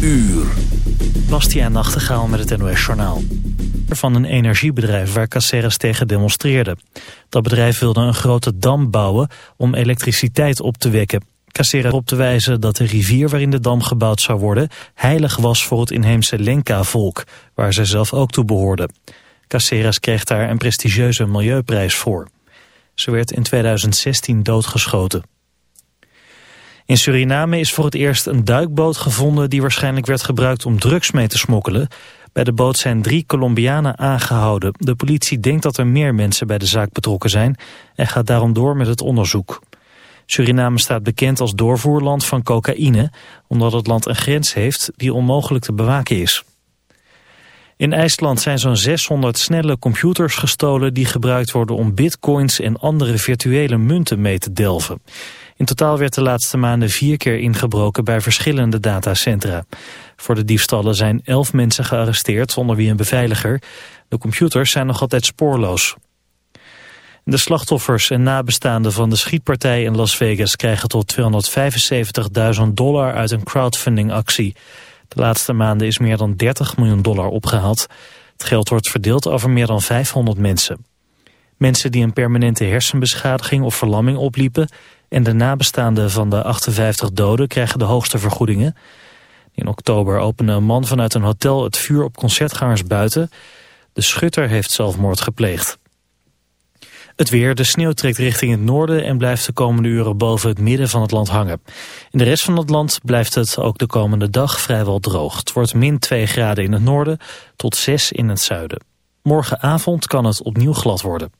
uur. Bastiaan Nachtegaal met het NOS Journaal. Van een energiebedrijf waar Caceres tegen demonstreerde. Dat bedrijf wilde een grote dam bouwen om elektriciteit op te wekken. Caceres op te wijzen dat de rivier waarin de dam gebouwd zou worden... heilig was voor het inheemse Lenca-volk, waar zij zelf ook toe behoorden. Caceres kreeg daar een prestigieuze milieuprijs voor. Ze werd in 2016 doodgeschoten. In Suriname is voor het eerst een duikboot gevonden die waarschijnlijk werd gebruikt om drugs mee te smokkelen. Bij de boot zijn drie Colombianen aangehouden. De politie denkt dat er meer mensen bij de zaak betrokken zijn en gaat daarom door met het onderzoek. Suriname staat bekend als doorvoerland van cocaïne, omdat het land een grens heeft die onmogelijk te bewaken is. In IJsland zijn zo'n 600 snelle computers gestolen die gebruikt worden om bitcoins en andere virtuele munten mee te delven. In totaal werd de laatste maanden vier keer ingebroken bij verschillende datacentra. Voor de diefstallen zijn elf mensen gearresteerd, onder wie een beveiliger. De computers zijn nog altijd spoorloos. De slachtoffers en nabestaanden van de schietpartij in Las Vegas krijgen tot 275.000 dollar uit een crowdfundingactie. De laatste maanden is meer dan 30 miljoen dollar opgehaald. Het geld wordt verdeeld over meer dan 500 mensen. Mensen die een permanente hersenbeschadiging of verlamming opliepen en de nabestaanden van de 58 doden krijgen de hoogste vergoedingen. In oktober opende een man vanuit een hotel het vuur op concertgangers buiten. De schutter heeft zelfmoord gepleegd. Het weer, de sneeuw trekt richting het noorden en blijft de komende uren boven het midden van het land hangen. In de rest van het land blijft het ook de komende dag vrijwel droog. Het wordt min 2 graden in het noorden tot 6 in het zuiden. Morgenavond kan het opnieuw glad worden.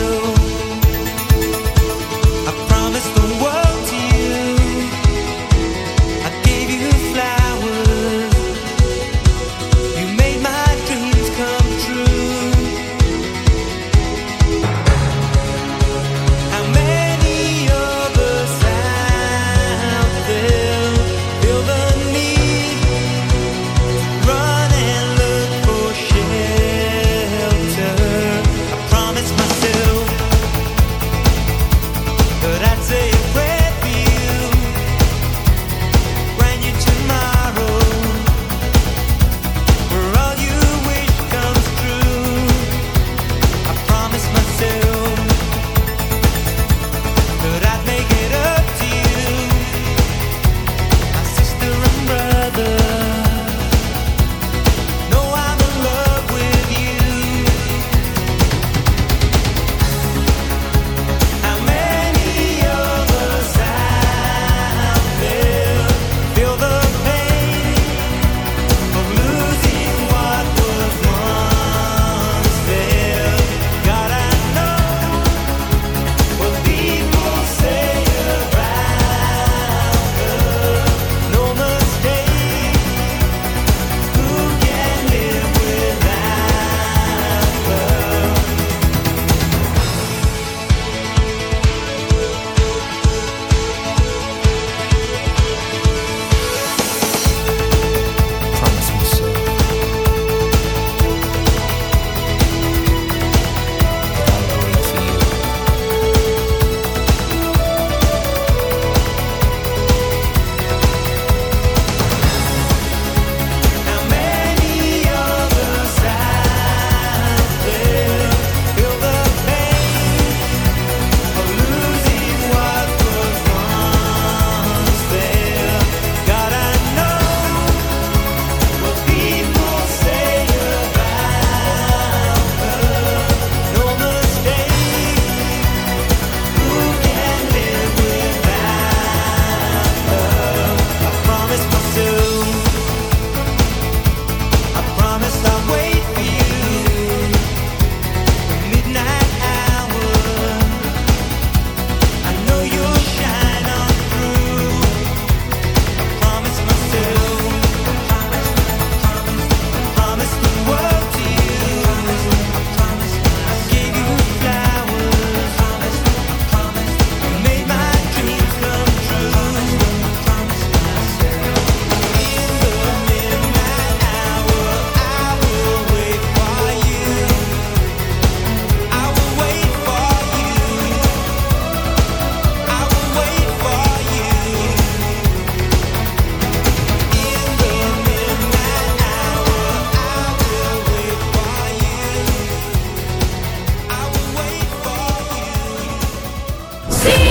see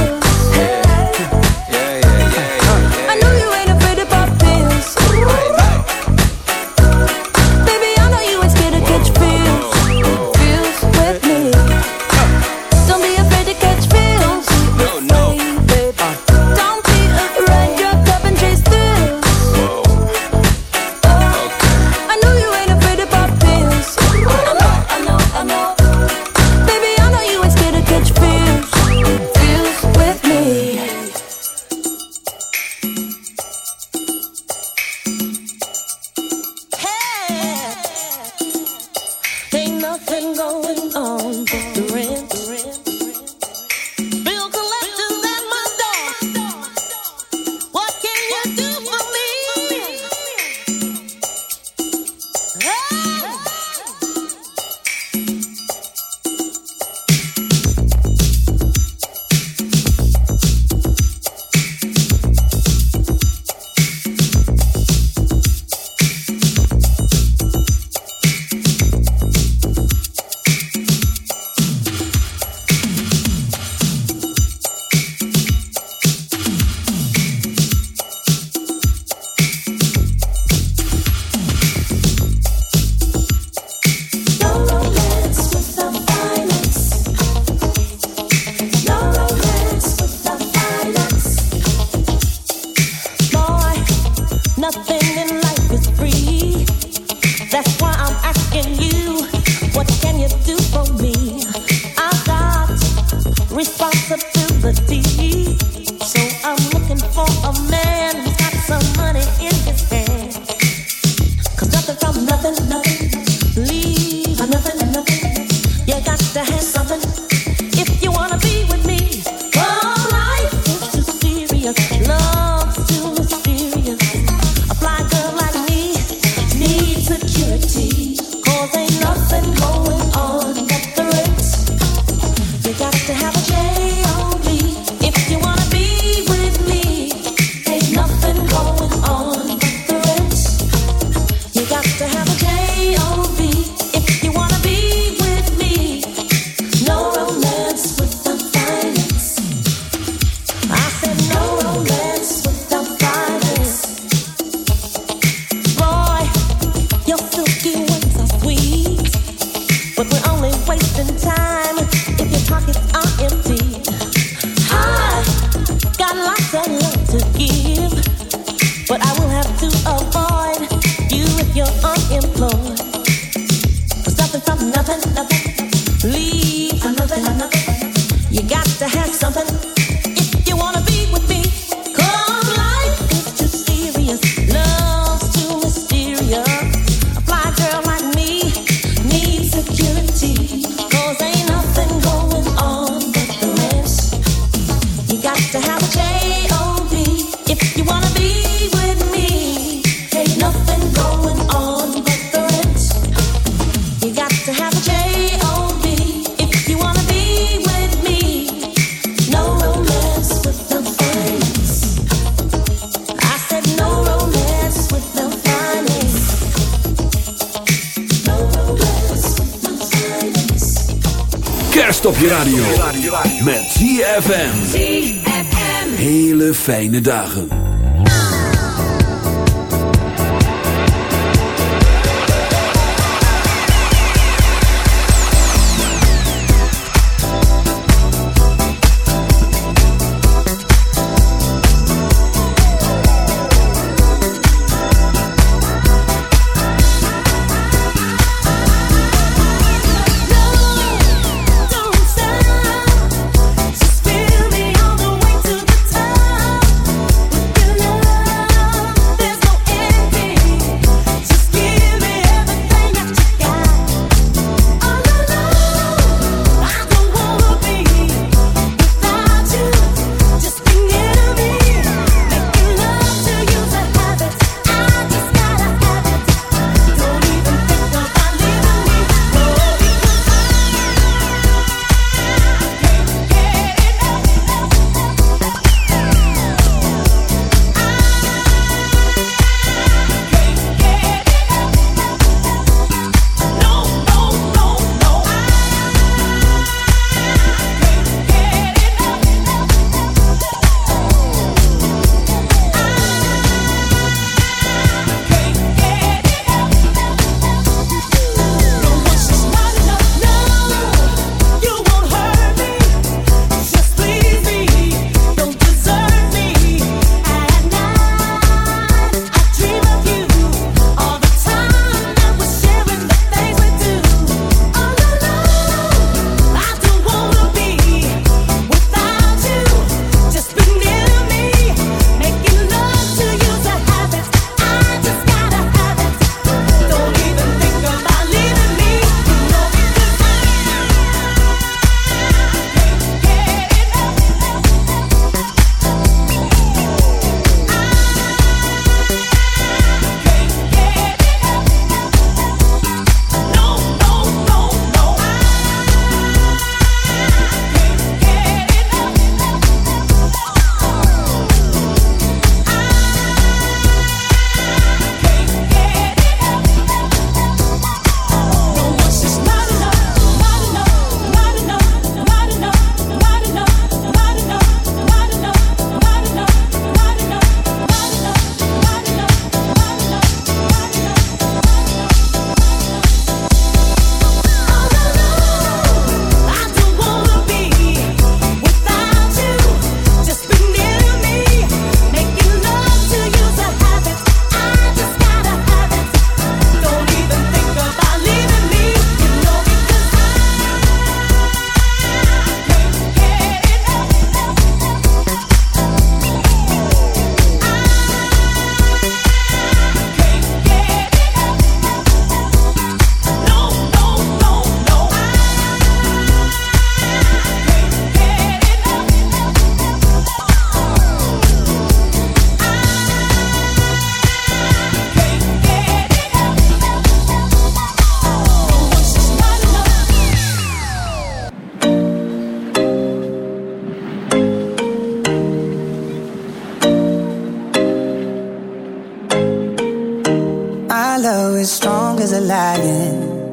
fijne dagen.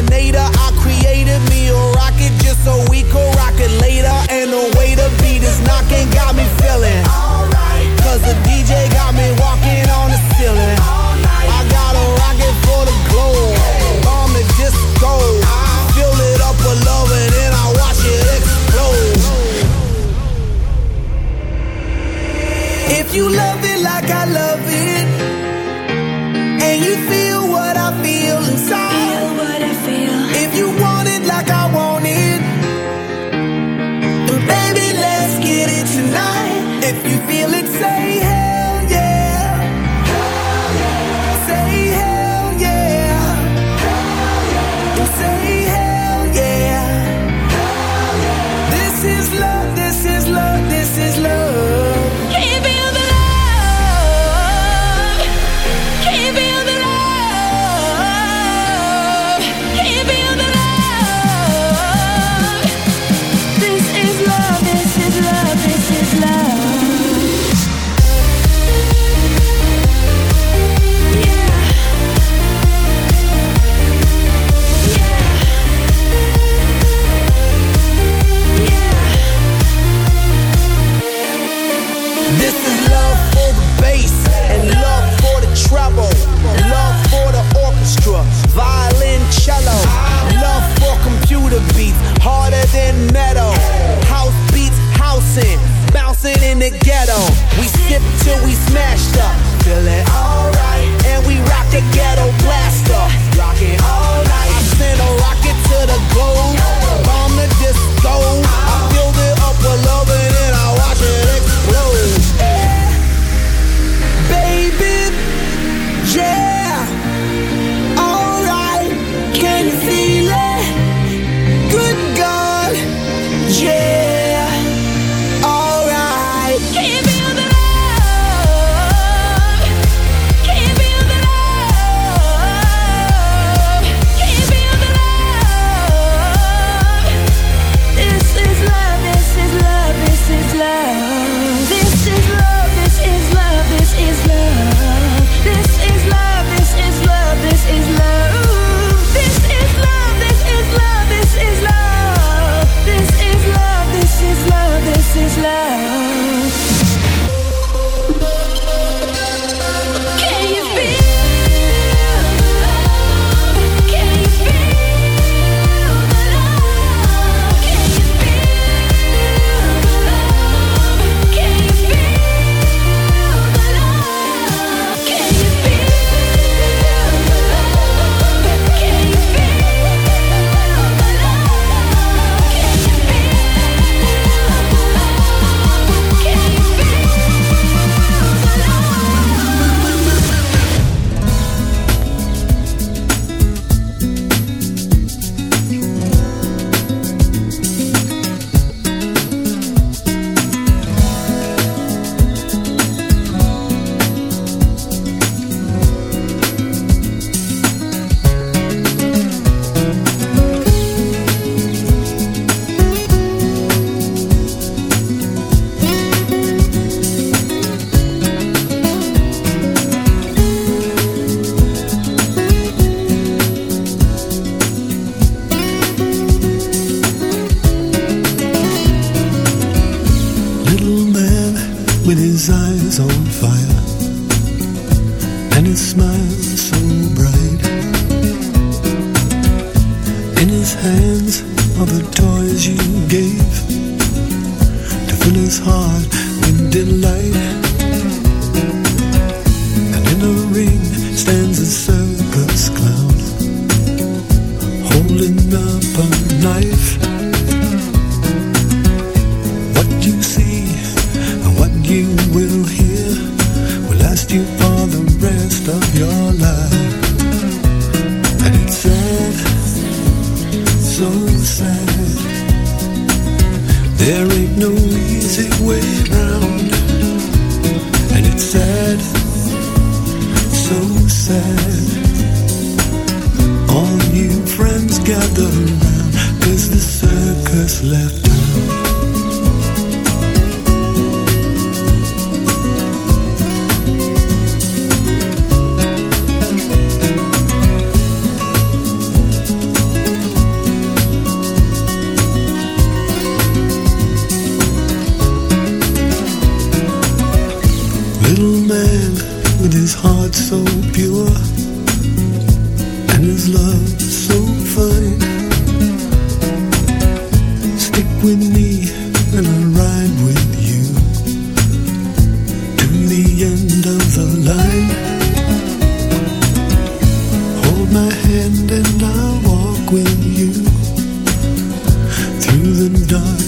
Terminator.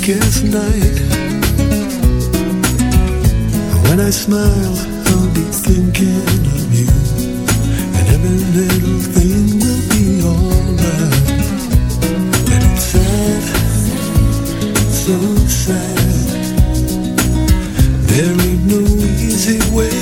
Darkest night. When I smile, I'll be thinking of you, and every little thing will be alright. And it's sad, so sad. There ain't no easy way